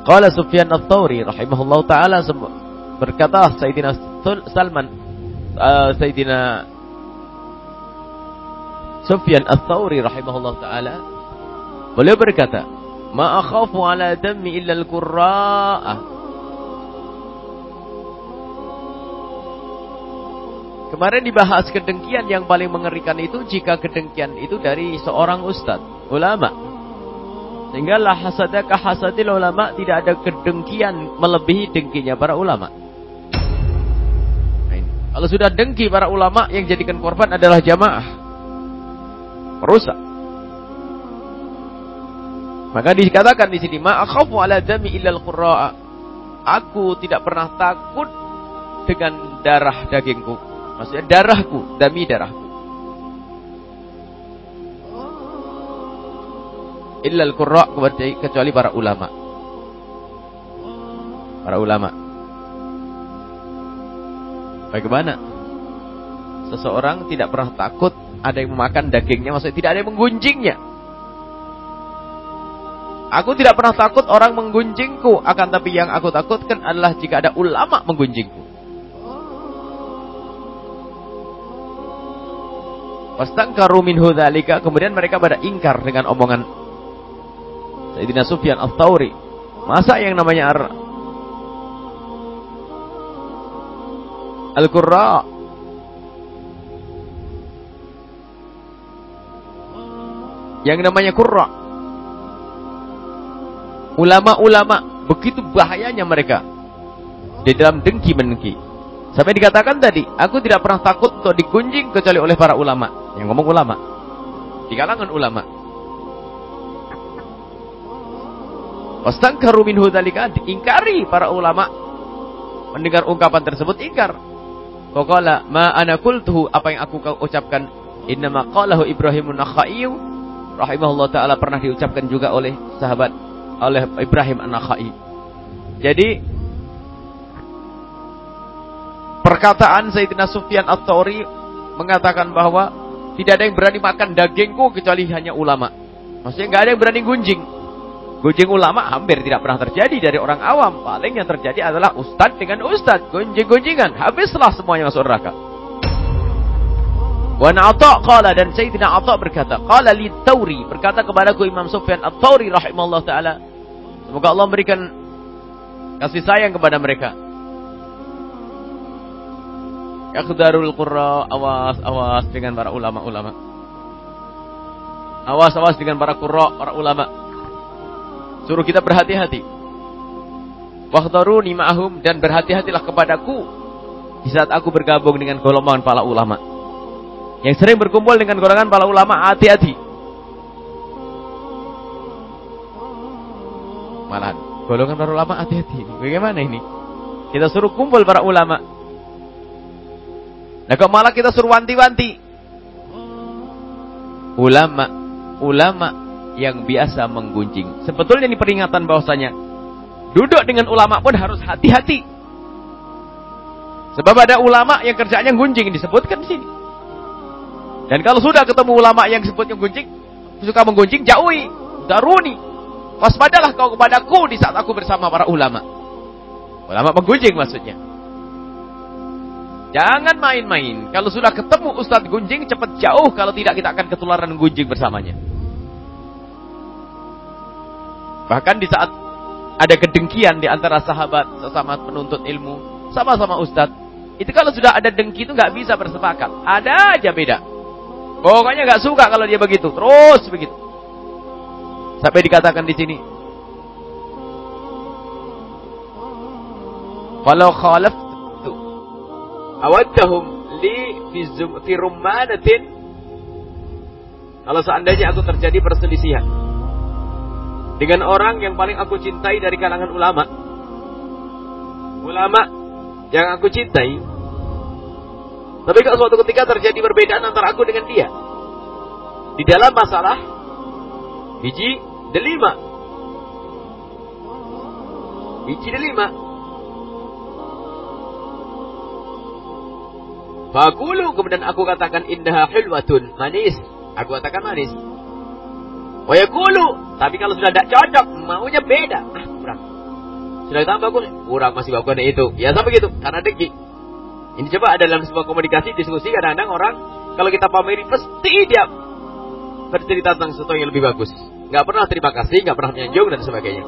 Qala Sufyan Ats-Tsauri rahimahullahu taala berkata Sayyidina Salman uh, Sayyidina Sufyan Ats-Tsauri rahimahullahu taala beliau berkata, "Ma akhafu ala dammi illa al-qurra'ah." Kemarin dibahas kedengkian yang paling mengerikan itu jika kedengkian itu dari seorang ustadz, ulama. Sehingga la hasadaka hasadil ulama tidak ada kedengkian melebihi dengkinya para ulama. Nah, ini. Kalau sudah dengki para ulama yang jadikan korban adalah jamaah. Merusak. Maka dikatakan di sini ma akhafu ala dami illal qurra'a. Aku tidak pernah takut dengan darah dagingku. Maksudnya darahku, dami darahku. Illal qurra kecuali para ulama. Para ulama. Bagaimana? Seseorang tidak pernah takut ada yang memakan dagingnya, maksudnya tidak ada yang menggunjingnya. Aku tidak pernah takut orang menggunjingku, akan tapi yang aku takutkan adalah jika ada ulama menggunjingku. Kemudian mereka pada ingkar dengan omongan Sayyidina Sufyan Al-Thawri. Masa yang namanya Ar Al-Qurra Yang namanya Qurra Ulama-ulama begitu bahayanya mereka di dalam dengki menengki. Sampai dikatakan tadi, aku tidak pernah takut untuk digunjing kecuali oleh para ulama. Yang ngomong ulama. Di kalangan ulama. Wastangkaru minhu dzalika diingkari para ulama mendengar ungkapan tersebut ingkar. Qala ma ana qultuhu apa yang aku ucapkan innama qalahu Ibrahimun Nakhai rahimahullah taala pernah diucapkan juga oleh sahabat oleh Ibrahim An-Nakhai. Jadi perkataan Sayyidina Sufyan Ats-Tsauri mengatakan bahwa tidak ada yang berani makan dagingku kecuali hanya ulama. Maksudnya nggak ada yang berani gunjing. Gunjing ulama hampir tidak pernah terjadi dari orang awam. Paling yang terjadi adalah ustadz dengan ustadz. Gunjing-gunjingan. Habislah semuanya masuk neraka. Wa na'ata qala dan Sayyidina Atha berkata, qala li Tauri berkata kepadaku Imam Sufyan At-Tauri rahimahullah taala, semoga Allah memberikan kasih sayang kepada mereka. Yakhdarul qurra awas awas dengan para ulama-ulama. Awas awas dengan para qurra, para ulama. Suruh kita berhati-hati. Wakhtaruni ma'ahum dan berhati-hatilah kepadaku di saat aku bergabung dengan golongan para ulama. Yang sering berkumpul dengan golongan para ulama, hati-hati. Malahan golongan para ulama hati-hati. Bagaimana ini? Kita suruh kumpul para ulama. Nah kok malah kita suruh wanti-wanti. Ulama, ulama yang biasa menggunjing. Sebetulnya ini peringatan bahwasanya duduk dengan ulama pun harus hati-hati. Sebab ada ulama yang kerjanya gunjing disebutkan di sini. Dan kalau sudah ketemu ulama yang sebutnya gunjing, suka menggunjing, jauhi, daruni. Waspadalah kau kepadaku di saat aku bersama para ulama. Ulama menggunjing maksudnya. Jangan main-main. Kalau sudah ketemu ustadz gunjing, cepat jauh. Kalau tidak, kita akan ketularan gunjing bersamanya. Bahkan di saat ada kedengkian di antara sahabat sesama penuntut ilmu, sama-sama ustadz. Itu kalau sudah ada dengki itu nggak bisa bersepakat. Ada aja beda. Pokoknya nggak suka kalau dia begitu, terus begitu. Sampai dikatakan di sini. Walau khalaftu awaddahum li fi rummanatin kalau seandainya aku terjadi perselisihan dengan orang yang paling aku cintai dari kalangan ulama. Ulama yang aku cintai. Tapi kalau suatu ketika terjadi perbedaan antara aku dengan dia. Di dalam masalah biji delima. Biji delima. Fakulu kemudian aku katakan indah hilwatun manis. Aku katakan manis. Wayakulu. Tapi kalau sudah tidak cocok, maunya beda. Ah, kurang. Sudah tambah bagus, kurang masih bagus dari itu. Ya sama begitu, karena dengki. Ini coba ada dalam sebuah komunikasi, diskusi kadang-kadang orang kalau kita pameri pasti dia bercerita tentang sesuatu yang lebih bagus. Nggak pernah terima kasih, nggak pernah menyanjung dan sebagainya.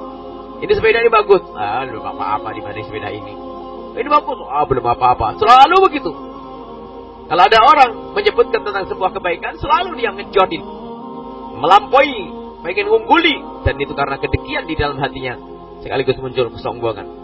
Ini sepeda ini bagus. Ah, belum apa-apa dibanding sepeda ini. Ini bagus. Ah, belum apa-apa. Selalu begitu. Kalau ada orang menyebutkan tentang sebuah kebaikan, selalu dia ngejotin. Melampaui, pengen ungguli. Dan itu karena kedekian di dalam hatinya sekaligus muncul kesombongan.